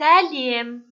Selim.